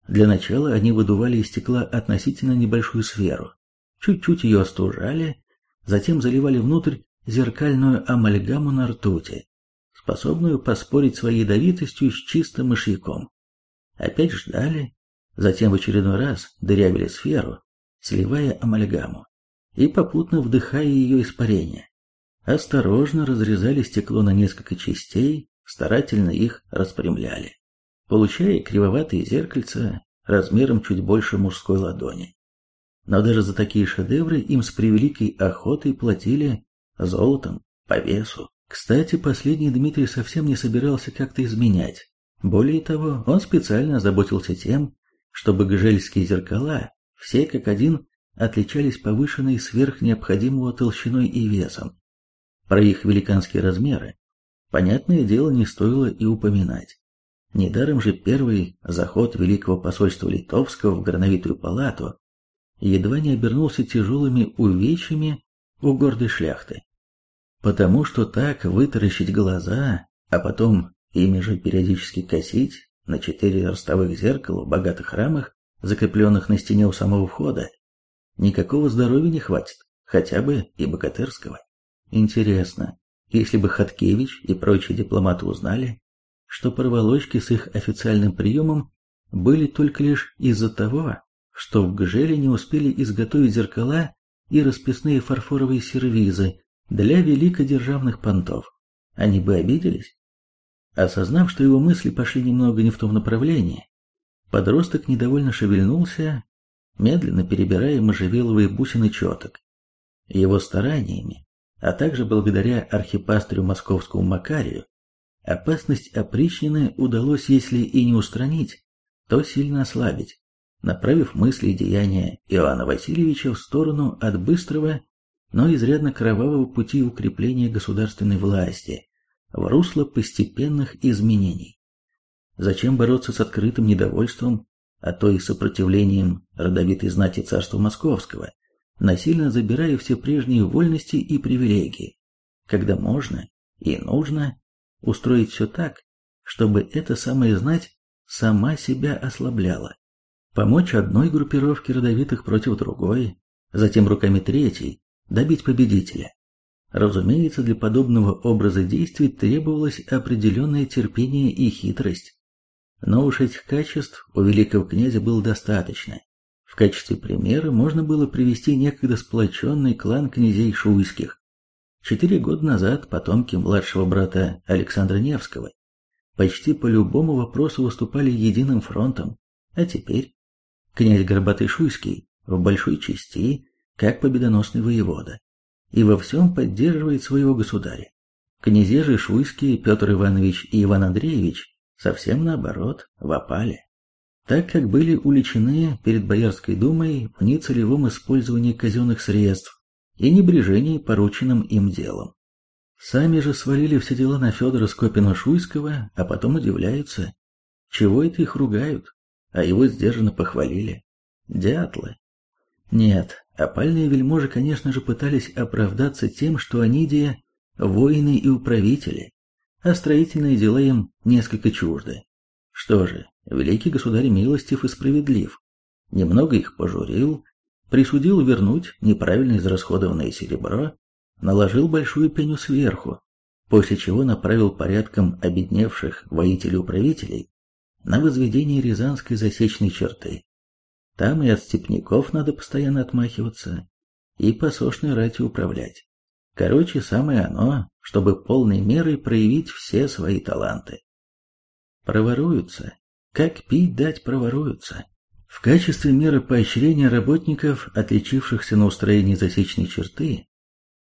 Для начала они выдували из стекла относительно небольшую сферу, чуть-чуть ее остужали, затем заливали внутрь зеркальную амальгаму на ртути, способную поспорить своей ядовитостью с чистым мышьяком. Опять ждали, затем в очередной раз дырявили сферу, сливая амальгаму и попутно вдыхая ее испарение. Осторожно разрезали стекло на несколько частей, старательно их распрямляли, получая кривоватые зеркальца размером чуть больше мужской ладони. Но даже за такие шедевры им с превеликой охотой платили золотом по весу. Кстати, последний Дмитрий совсем не собирался как-то изменять, Более того, он специально озаботился тем, чтобы гжельские зеркала, все как один, отличались повышенной сверх необходимого толщиной и весом. Про их великанские размеры, понятное дело, не стоило и упоминать. Недаром же первый заход Великого посольства Литовского в Грановитую палату едва не обернулся тяжелыми увечьями у гордой шляхты. Потому что так вытаращить глаза, а потом ими же периодически косить на четыре ростовых зеркала в богатых рамах, закрепленных на стене у самого входа, никакого здоровья не хватит, хотя бы и богатырского. Интересно, если бы Хаткевич и прочие дипломаты узнали, что проволочки с их официальным приемом были только лишь из-за того, что в Гжеле не успели изготовить зеркала и расписные фарфоровые сервизы для великодержавных понтов. Они бы обиделись. Осознав, что его мысли пошли немного не в том направлении, подросток недовольно шевельнулся, медленно перебирая можжевеловые бусины четок. Его стараниями, а также благодаря архипастырю московскому Макарию, опасность опричнины удалось, если и не устранить, то сильно ослабить направив мысли и деяния Иоанна Васильевича в сторону от быстрого, но изрядно кровавого пути укрепления государственной власти в русло постепенных изменений. Зачем бороться с открытым недовольством, а то и сопротивлением родовитой знати царства московского, насильно забирая все прежние вольности и привилегии, когда можно и нужно устроить все так, чтобы эта самая знать сама себя ослабляла помочь одной группировке родовитых против другой, затем руками третьей добить победителя. Разумеется, для подобного образа действий требовалось определенное терпение и хитрость. Но уж этих качеств у великого князя было достаточно. В качестве примера можно было привести некогда сплоченный клан князей шуйских. Четыре года назад потомки младшего брата Александра Невского почти по любому вопросу выступали единым фронтом, а теперь Князь Горбатый-Шуйский в большой части, как победоносный воевода, и во всем поддерживает своего государя. Князья же Шуйские Петр Иванович и Иван Андреевич совсем наоборот, в опале. Так как были уличены перед Боярской думой в нецелевом использовании казенных средств и небрежении порученным им делом. Сами же свалили все дела на Федора Скопина-Шуйского, а потом удивляются, чего это их ругают, а его сдержанно похвалили. Дятлы. Нет, опальные вельможи, конечно же, пытались оправдаться тем, что они – воины и управители, а строительные дела им несколько чужды. Что же, великий государь милостив и справедлив. Немного их пожурил, присудил вернуть неправильно израсходованное серебро, наложил большую пеню сверху, после чего направил порядком обедневших воителей-управителей на возведение Рязанской засечной черты. Там и от степняков надо постоянно отмахиваться, и по сошной рати управлять. Короче, самое оно, чтобы полной мерой проявить все свои таланты. Проворуются. Как пить дать проворуются. В качестве меры поощрения работников, отличившихся на устроении засечной черты,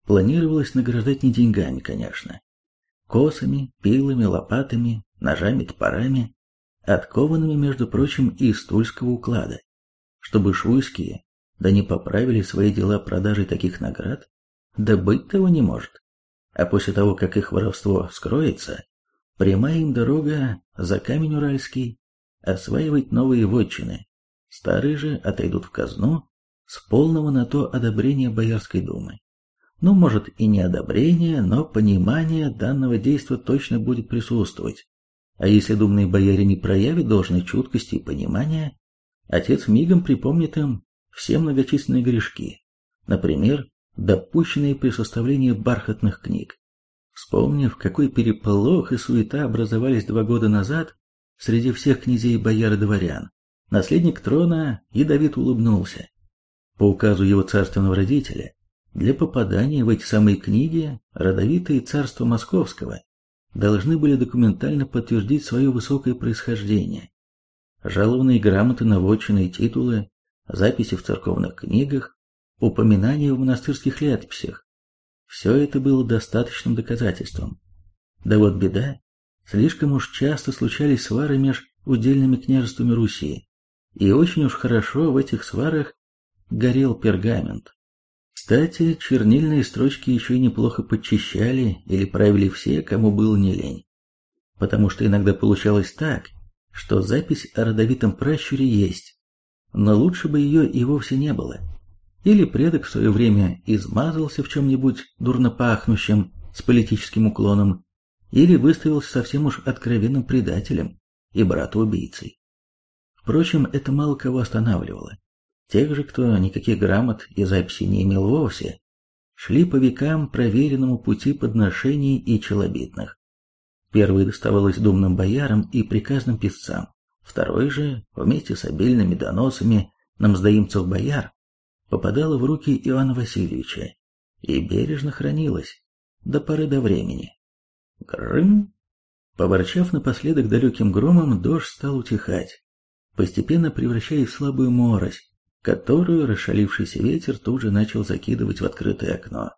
планировалось награждать не деньгами, конечно. Косами, пилами, лопатами, ножами, топорами, откованными, между прочим, из тульского уклада, чтобы шуйские, да не поправили свои дела продажей таких наград, да быть того не может. А после того, как их воровство скроется, прямая им дорога за камень уральский, осваивать новые вотчины, старые же отойдут в казну с полного на то одобрения Боярской думы. Ну, может и не одобрение, но понимание данного действия точно будет присутствовать. А если думные бояре не проявят должной чуткости и понимания, отец мигом припомнит им все многочисленные грешки, например, допущенные при составлении бархатных книг. Вспомнив, какой переполох и суета образовались два года назад среди всех князей, бояр и дворян, наследник трона ядовит улыбнулся. По указу его царственного родителя, для попадания в эти самые книги родовитые царства Московского должны были документально подтвердить свое высокое происхождение. Жалованные грамоты на вотчины и титулы, записи в церковных книгах, упоминания в монастырских летописях. Все это было достаточным доказательством. Да вот беда, слишком уж часто случались свары меж удельными княжествами Руси, и очень уж хорошо в этих сварах горел пергамент. Кстати, чернильные строчки еще и неплохо подчищали или правили все, кому было не лень. Потому что иногда получалось так, что запись о родовитом пращуре есть, но лучше бы ее и вовсе не было. Или предок в свое время измазался в чем-нибудь дурно пахнущем с политическим уклоном, или выставился совсем уж откровенным предателем и брата-убийцей. Впрочем, это мало кого останавливало. Тех же, кто никаких грамот и записей не имел вовсе, шли по векам проверенному пути подношений и челобитных. Первый доставалось думным боярам и приказным писцам, второй же, вместе с обильными доносами на мздоимцев бояр, попадала в руки Иоанна Васильевича и бережно хранилась до поры до времени. Грым! Поворчав напоследок далеким громом, дождь стал утихать, постепенно превращаясь в слабую морось, которую расшалившийся ветер тут же начал закидывать в открытое окно.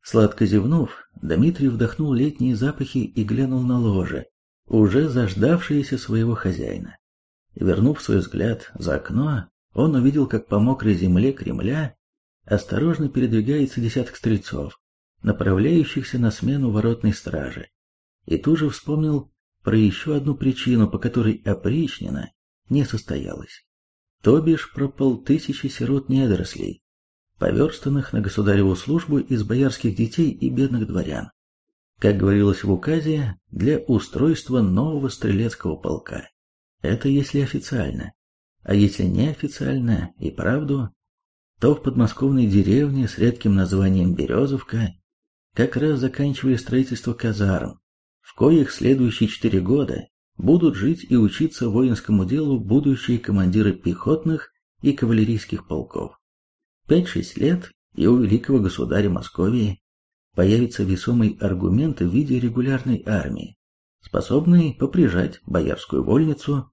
Сладко зевнув, Дмитрий вдохнул летние запахи и глянул на ложе, уже заждавшееся своего хозяина. Вернув свой взгляд за окно, он увидел, как по мокрой земле Кремля осторожно передвигается десяток стрельцов, направляющихся на смену воротной стражи. И тут же вспомнил про еще одну причину, по которой опричнина не состоялась. То бишь про полтысячи сирот-недорослей, поверстанных на государеву службу из боярских детей и бедных дворян. Как говорилось в указе, для устройства нового стрелецкого полка. Это если официально. А если неофициально и правду, то в подмосковной деревне с редким названием Березовка как раз заканчивали строительство казарм, в коих следующие четыре года будут жить и учиться воинскому делу будущие командиры пехотных и кавалерийских полков. Пять-шесть лет, и у великого государя Московии появится весомый аргумент в виде регулярной армии, способный поприжать боярскую вольницу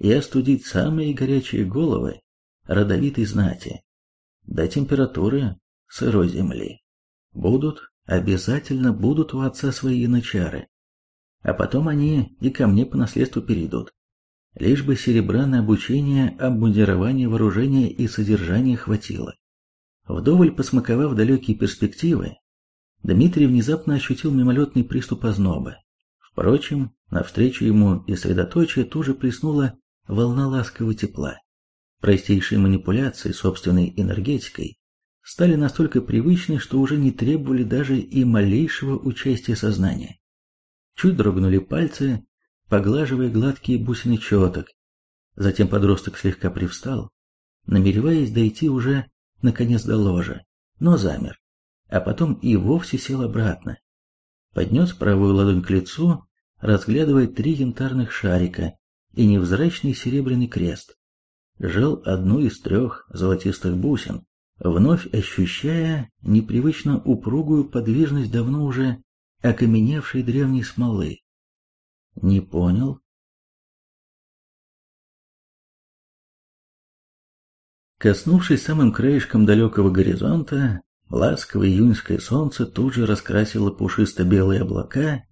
и остудить самые горячие головы родовитой знати до температуры сырой земли. Будут, обязательно будут у отца свои янычары, а потом они и ко мне по наследству перейдут. Лишь бы серебра на обучение, обмундирование, вооружения и содержания хватило. Вдоволь посмаковав далекие перспективы, Дмитрий внезапно ощутил мимолетный приступ озноба. Впрочем, навстречу ему и средоточие тоже плеснула волна ласкового тепла. Простейшие манипуляции собственной энергетикой стали настолько привычны, что уже не требовали даже и малейшего участия сознания. Чуть дрогнули пальцы, поглаживая гладкие бусины четок. Затем подросток слегка привстал, намереваясь дойти уже, наконец, до ложа, но замер, а потом и вовсе сел обратно. Поднес правую ладонь к лицу, разглядывая три янтарных шарика и невзрачный серебряный крест. Жал одну из трех золотистых бусин, вновь ощущая непривычно упругую подвижность давно уже окаменевшей древней смолы. Не понял? Коснувшись самым краешком далекого горизонта, ласковое июньское солнце тут же раскрасило пушисто-белые облака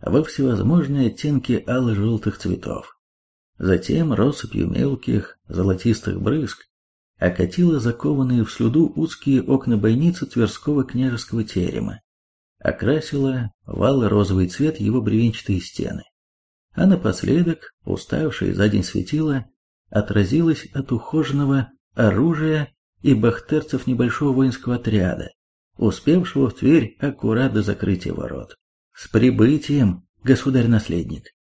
во всевозможные оттенки ало-желтых цветов. Затем россыпью мелких золотистых брызг окатило закованные в слюду узкие окна бойницы Тверского княжеского терема окрасила в розовый цвет его бревенчатые стены. А напоследок, уставшее за день светило, отразилось от ухоженного оружия и бахтерцев небольшого воинского отряда, успевшего в Тверь аккурат до закрытия ворот. «С прибытием, государь-наследник!»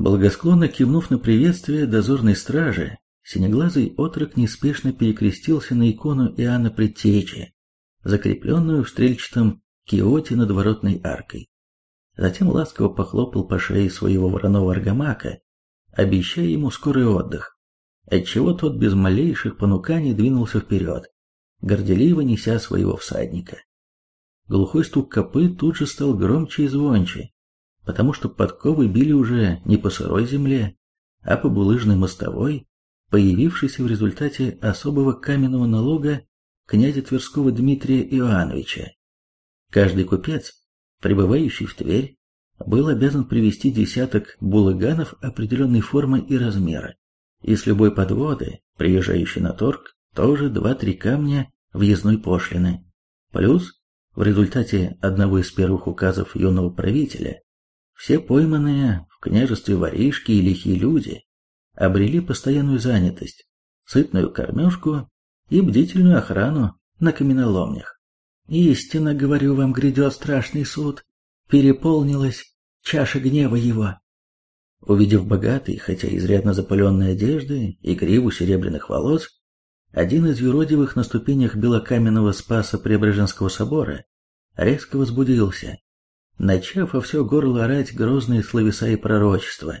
Благосклонно кивнув на приветствие дозорной стражи, синеглазый отрок неспешно перекрестился на икону Иоанна Предтечи, закрепленную в стрельчатом киоте над воротной аркой. Затем ласково похлопал по шее своего вороного аргамака, обещая ему скорый отдых, отчего тот без малейших понуканий двинулся вперед, горделиво неся своего всадника. Глухой стук копыт тут же стал громче и звонче, потому что подковы били уже не по сырой земле, а по булыжной мостовой, появившейся в результате особого каменного налога князя Тверского Дмитрия Иоанновича. Каждый купец, прибывающий в Тверь, был обязан привести десяток булыганов определенной формы и размера, и с любой подводы, приезжающей на торг, тоже два-три камня въездной пошлины. Плюс, в результате одного из первых указов юного правителя, все пойманные в княжестве воришки и лихие люди обрели постоянную занятость, сытную кормежку и бдительную охрану на каменоломнях. Истинно говорю вам, грядет страшный суд, переполнилась чаша гнева его. Увидев богатый, хотя изрядно запыленные одежды и гриву серебряных волос, один из юродивых на ступенях белокаменного спаса Преображенского собора резко возбудился, начав во все горло орать грозные словеса и пророчества.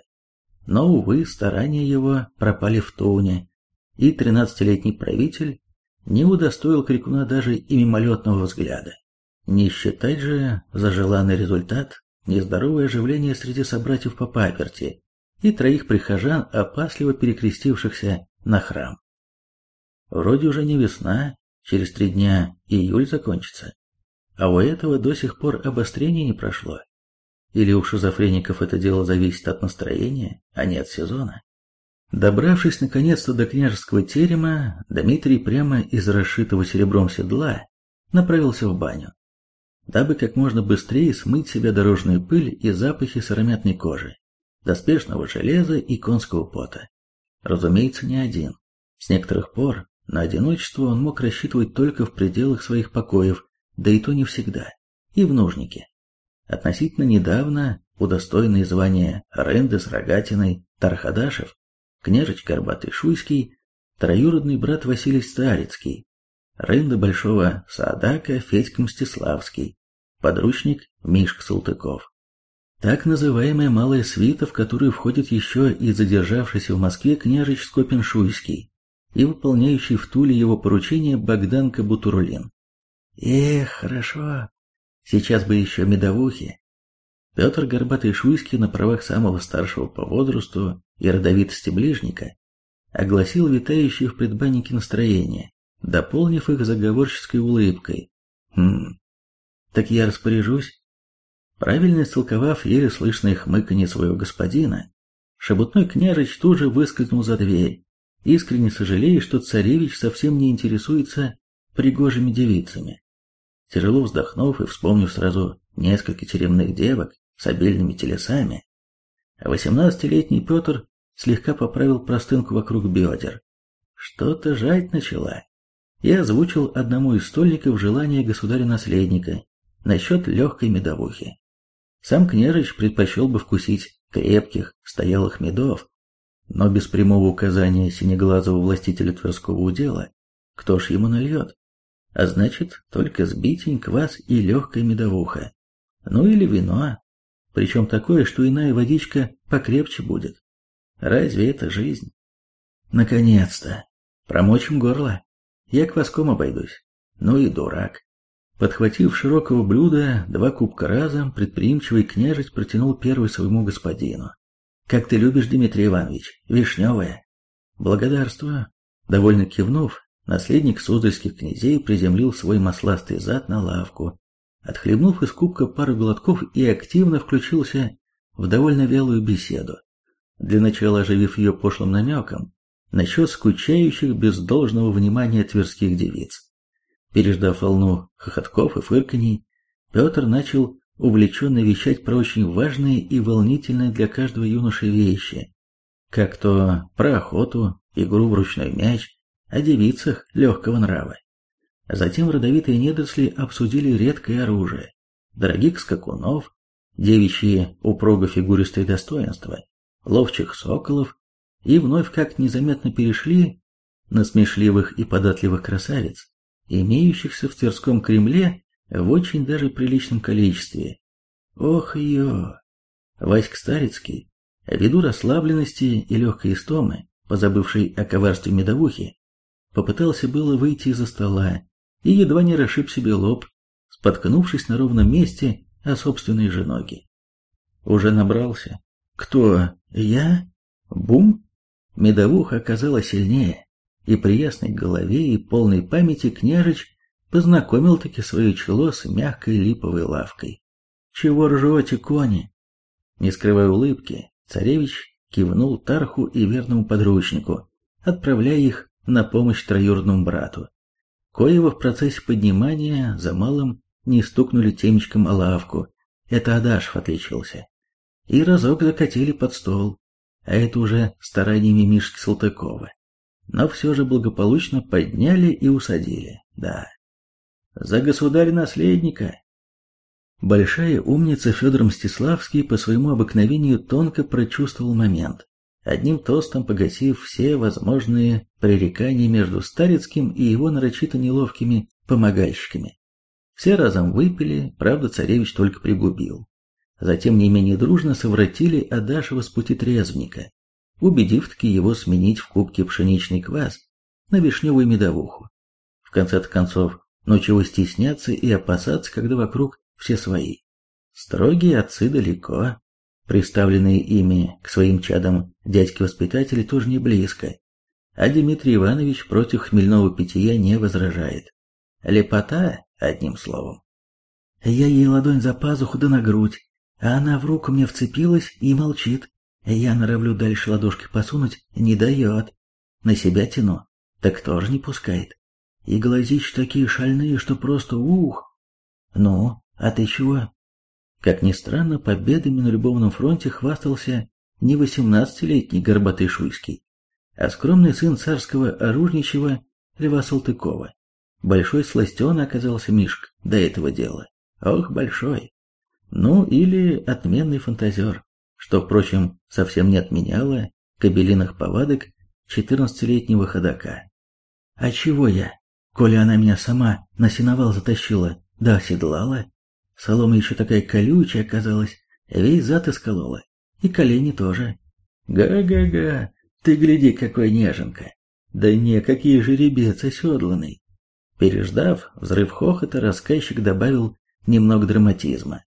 Но, увы, старания его пропали в туне, и тринадцатилетний правитель не удостоил крикуна даже и мимолетного взгляда. Не считать же за желанный результат нездоровое оживление среди собратьев по паперти и троих прихожан, опасливо перекрестившихся на храм. Вроде уже не весна, через три дня июль закончится. А у этого до сих пор обострение не прошло. Или у шизофреников это дело зависит от настроения, а не от сезона. Добравшись наконец-то до княжеского терема, Дмитрий прямо из расшитого серебром седла направился в баню, дабы как можно быстрее смыть себе дорожную пыль и запахи сыромятной кожи, доспешного железа и конского пота. Разумеется, не один. С некоторых пор на одиночество он мог рассчитывать только в пределах своих покоев, да и то не всегда, и в нужнике. Относительно недавно удостоенный звания Ренды с Рогатиной Тархадашев, княжич Горбатый Шуйский, троюродный брат Василий Старицкий, Ренда Большого Саадака Федька Мстиславский, подручник Мишка Салтыков. Так называемая малая свита, в которую входит еще и задержавшийся в Москве княжич Скопин-Шуйский, и выполняющий в Туле его поручение Богдан Кабутурлин. Эх, хорошо. Сейчас бы еще медовухи. Петр Горбатый-Шуйский на правах самого старшего по возрасту и родовитости ближника огласил витающие в предбаннике настроение, дополнив их заговорческой улыбкой. Хм, так я распоряжусь. Правильно истолковав еле слышное хмыканье своего господина, шебутной княжич тут же выскользнул за дверь, искренне сожалея, что царевич совсем не интересуется пригожими девицами. Тяжело вздохнув и вспомнив сразу несколько тюремных девок с обильными телесами, восемнадцатилетний Петр слегка поправил простынку вокруг бедер. Что-то жать начала. И озвучил одному из стольников желание государя-наследника насчет легкой медовухи. Сам княжич предпочел бы вкусить крепких, стоялых медов, но без прямого указания синеглазого властителя Тверского удела, кто ж ему нальет? А значит, только сбитень, квас и легкая медовуха. Ну или вино, причем такое, что иная водичка покрепче будет. Разве это жизнь? Наконец-то! Промочим горло. Я кваском обойдусь. Ну и дурак. Подхватив широкого блюда два кубка разом, предприимчивый княжец протянул первый своему господину. Как ты любишь, Дмитрий Иванович, вишневая. Благодарствую. Довольно кивнув, наследник суздальских князей приземлил свой масластый зад на лавку, отхлебнув из кубка пару глотков и активно включился в довольно вялую беседу, для начала оживив ее пошлым намеком насчет скучающих без должного внимания тверских девиц. Переждав волну хохотков и фырканий, Петр начал увлеченно вещать про очень важные и волнительные для каждого юноши вещи, как то про охоту, игру в ручной мяч, о девицах легкого нрава. Затем родовитые недоросли обсудили редкое оружие, дорогих скакунов, девичьи упруго-фигуристые достоинства, ловчих соколов, и вновь как незаметно перешли на смешливых и податливых красавиц, имеющихся в Тверском Кремле в очень даже приличном количестве. Ох ее! Васька Старицкий, ввиду расслабленности и легкой истомы, позабывший о коварстве медовухи, попытался было выйти из-за стола и едва не расшиб себе лоб, споткнувшись на ровном месте о собственные же ноги. Уже набрался. Кто? Я? Бум? Медовуха оказалась сильнее, и при ясной голове и полной памяти княжич познакомил-таки свое чело с мягкой липовой лавкой. «Чего ржете, кони? Не скрывая улыбки, царевич кивнул Тарху и верному подручнику, отправляя их на помощь троюродному брату. Коего в процессе поднимания за малым не стукнули темечком о лавку, это Адашев отличился. И разок закатили под стол, а это уже стараниями Мишки Салтыкова. Но все же благополучно подняли и усадили, да. За государя-наследника. Большая умница Федор Мстиславский по своему обыкновению тонко прочувствовал момент, одним тостом погасив все возможные пререкания между Старицким и его нарочито неловкими помогальщиками. Все разом выпили, правда царевич только пригубил. Затем не менее дружно совратили Адашева с пути трезвника, убедив-таки его сменить в кубке пшеничный квас на вишневую медовуху. В конце концов, но чего стесняться и опасаться, когда вокруг все свои. Строгие отцы далеко, Приставленные ими к своим чадам дядьки-воспитатели тоже не близко, а Дмитрий Иванович против хмельного питья не возражает. Лепота, одним словом. Я ей ладонь за пазуху да на грудь, а она в руку мне вцепилась и молчит. Я норовлю дальше ладошки посунуть, не дает. На себя тяну, так тоже не пускает. И глазища такие шальные, что просто ух. Ну, а ты чего? Как ни странно, победами на любовном фронте хвастался не восемнадцатилетний горбатый Шуйский, а скромный сын царского оружничего Льва Салтыкова. Большой сластен оказался Мишка до этого дела. Ох, большой. Ну, или отменный фантазер, что, впрочем, совсем не отменяло кабелиных повадок четырнадцатилетнего ходока. А чего я, коли она меня сама на сеновал затащила, да оседлала? Солома еще такая колючая оказалась, весь зад исколола, и колени тоже. Га-га-га, ты гляди, какой неженка. Да не, какие жеребец оседланный. Переждав взрыв хохота, рассказчик добавил немного драматизма.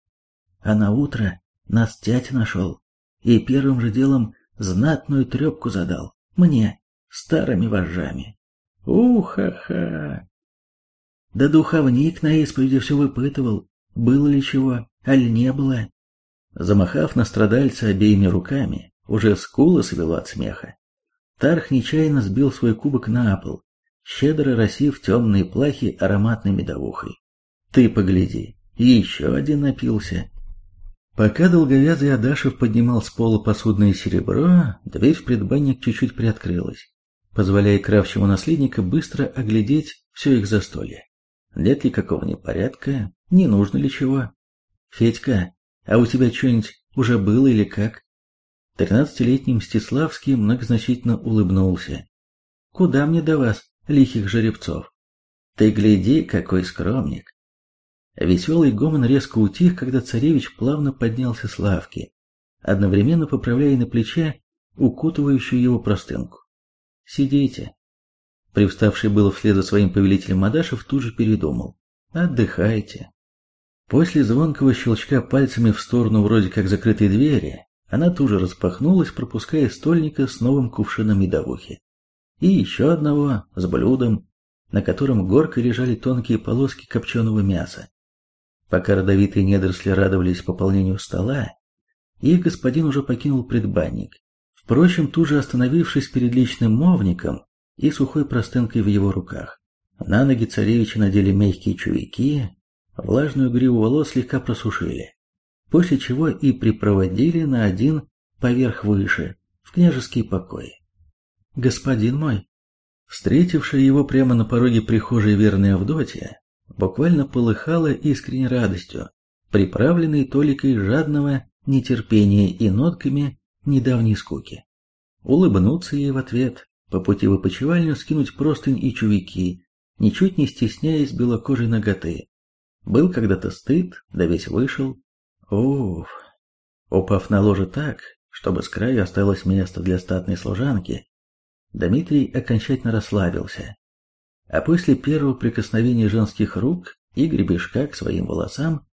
А на утро нас тятя нашел, и первым же делом знатную трепку задал. Мне, старыми вожжами. Уха-ха! Да духовник на исповеди все выпытывал, было ли чего, аль не было? Замахав на страдальца обеими руками, уже скула свело от смеха. Тарх нечаянно сбил свой кубок на пол, щедро росив темные плахи ароматной медовухой. Ты погляди, еще один напился. Пока долговязый Адашев поднимал с пола посудное серебро, дверь в предбанник чуть-чуть приоткрылась, позволяя кравчему наследника быстро оглядеть все их застолье. Нет ли какого непорядка, не нужно ли чего? Федька, а у тебя что-нибудь уже было или как? Тринадцатилетний Мстиславский многозначительно улыбнулся. Куда мне до вас, лихих жеребцов? Ты гляди, какой скромник. Веселый гомон резко утих, когда царевич плавно поднялся с лавки, одновременно поправляя на плече укутывающую его простынку. «Сидите». Привставший было вслед за своим повелителем Мадашев тут же передумал. «Отдыхайте». После звонкого щелчка пальцами в сторону вроде как закрытой двери, она тут же распахнулась, пропуская стольника с новым кувшином медовухи. И еще одного с блюдом, на котором горкой лежали тонкие полоски копченого мяса. Пока родовитые недоросли радовались пополнению стола, их господин уже покинул предбанник. Впрочем, тут же остановившись перед личным мовником и сухой простынкой в его руках. На ноги царевича надели мягкие чувики, Влажную гриву волос слегка просушили, после чего и припроводили на один поверх выше, в княжеский покой. «Господин мой!» Встретившая его прямо на пороге прихожей верная Авдотья, буквально полыхала искренней радостью, приправленной толикой жадного нетерпения и нотками недавней скуки. Улыбнуться ей в ответ, по пути в опочивальню скинуть простынь и чувики, ничуть не стесняясь белокожей ноготы, был когда-то стыд, да весь вышел. Уф. Упав на ложе так, чтобы с краю осталось место для статной служанки, Дмитрий окончательно расслабился. А после первого прикосновения женских рук и гребешка к своим волосам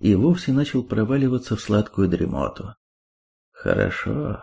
и вовсе начал проваливаться в сладкую дремоту. Хорошо.